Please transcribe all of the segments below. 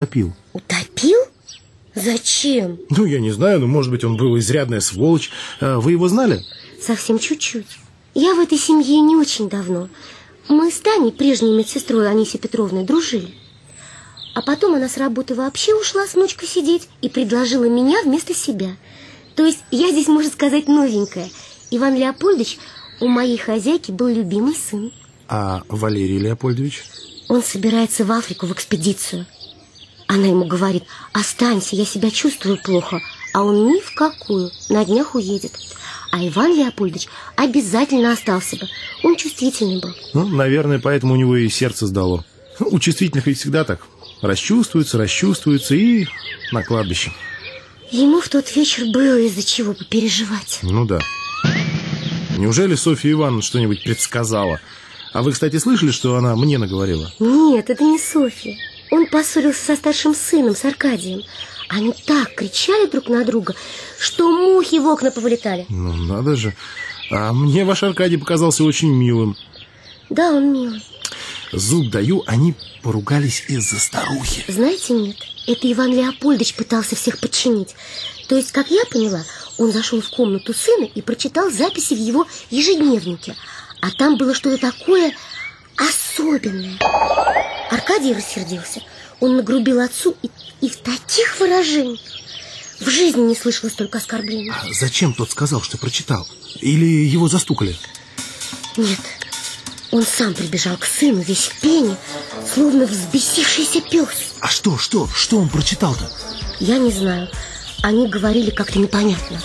утопил. Утопил? Зачем? Ну, я не знаю, но, может быть, он был изрядная сволочь. А Вы его знали? Совсем чуть-чуть. Я в этой семье не очень давно. Мы с Таней, прежней медсестрой Анисей Петровной, дружили. А потом она с работы вообще ушла с внучкой сидеть и предложила меня вместо себя. То есть я здесь, можно сказать, новенькая. Иван Леопольдович у моей хозяйки был любимый сын. А Валерий Леопольдович? Он собирается в Африку в экспедицию. Она ему говорит, останься, я себя чувствую плохо. А он ни в какую, на днях уедет. А Иван Леопольдович обязательно остался бы. Он чувствительный был. Ну, наверное, поэтому у него и сердце сдало. У чувствительных ведь всегда так. Расчувствуются, расчувствуются и на кладбище. Ему в тот вечер было из-за чего попереживать. Ну да. Неужели Софья Ивановна что-нибудь предсказала? А вы, кстати, слышали, что она мне наговорила? Нет, это не Софья. Он поссорился со старшим сыном, с Аркадием. Они так кричали друг на друга, что мухи в окна повылетали. Ну, надо же. А мне ваш Аркадий показался очень милым. Да, он милый. Зуб даю, они поругались из-за старухи. Знаете, нет, это Иван Леопольдович пытался всех подчинить. То есть, как я поняла, он зашел в комнату сына и прочитал записи в его ежедневнике. А там было что-то такое особенное. Аркадий рассердился. Он нагрубил отцу и, и в таких выражениях. В жизни не слышала столько оскорблений. А зачем тот сказал, что прочитал? Или его застукали? Нет, он сам прибежал к сыну весь в пене, словно взбесившийся пес. А что, что, что он прочитал-то? Я не знаю. Они говорили как-то непонятно.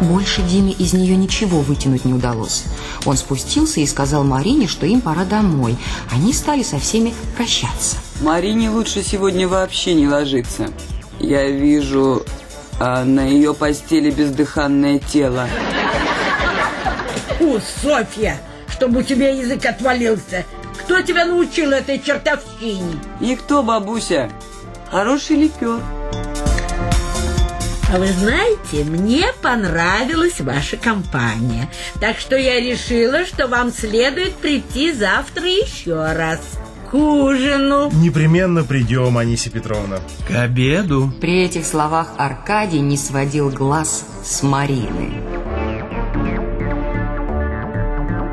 Больше Диме из нее ничего вытянуть не удалось. Он спустился и сказал Марине, что им пора домой. Они стали со всеми прощаться. Марине лучше сегодня вообще не ложиться. Я вижу а на ее постели бездыханное тело. У, Софья, чтобы у тебя язык отвалился. Кто тебя научил этой чертовщине? Никто, бабуся. Хороший ликер. А вы знаете, мне понравилась ваша компания. Так что я решила, что вам следует прийти завтра еще раз. К ужину. Непременно придем, Анисия Петровна. К обеду. При этих словах Аркадий не сводил глаз с Марины.